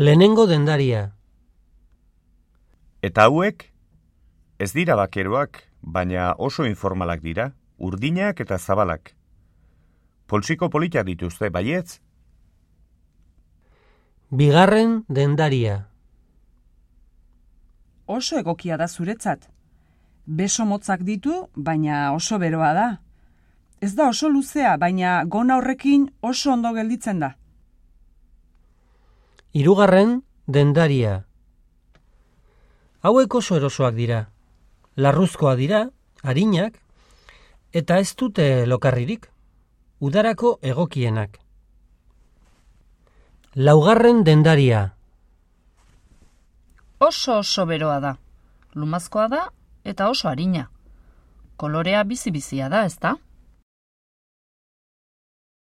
Lehenengo dendaria. Eta hauek, ez dira bakeroak, baina oso informalak dira, urdinak eta zabalak. Poltsiko politak dituzte, baietz? Bigarren dendaria. Oso egokia da zuretzat. Beso motzak ditu, baina oso beroa da. Ez da oso luzea, baina gona horrekin oso ondo gelditzen da. Hirugarren dendaria. Hauek oso erosoak dira. Larruzkoa dira, harinak, eta ez dute lokarririk. Udarako egokienak. Laugarren dendaria. Oso oso beroa da. Lumazkoa da eta oso harina. Kolorea bizi-bizia da, ezta?